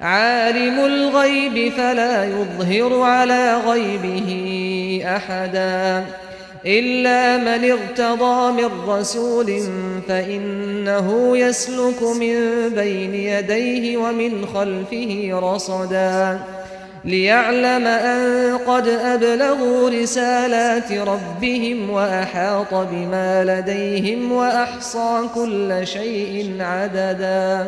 عالم الغيب فلا يظهر على غيبه أحدا إلا من ارتضى من رسول فإنه يسلك من بين يديه ومن خلفه رصدا ليعلم أن قد أبلغوا رسالات ربهم وأحاط بما لديهم وأحصى كل شيء عددا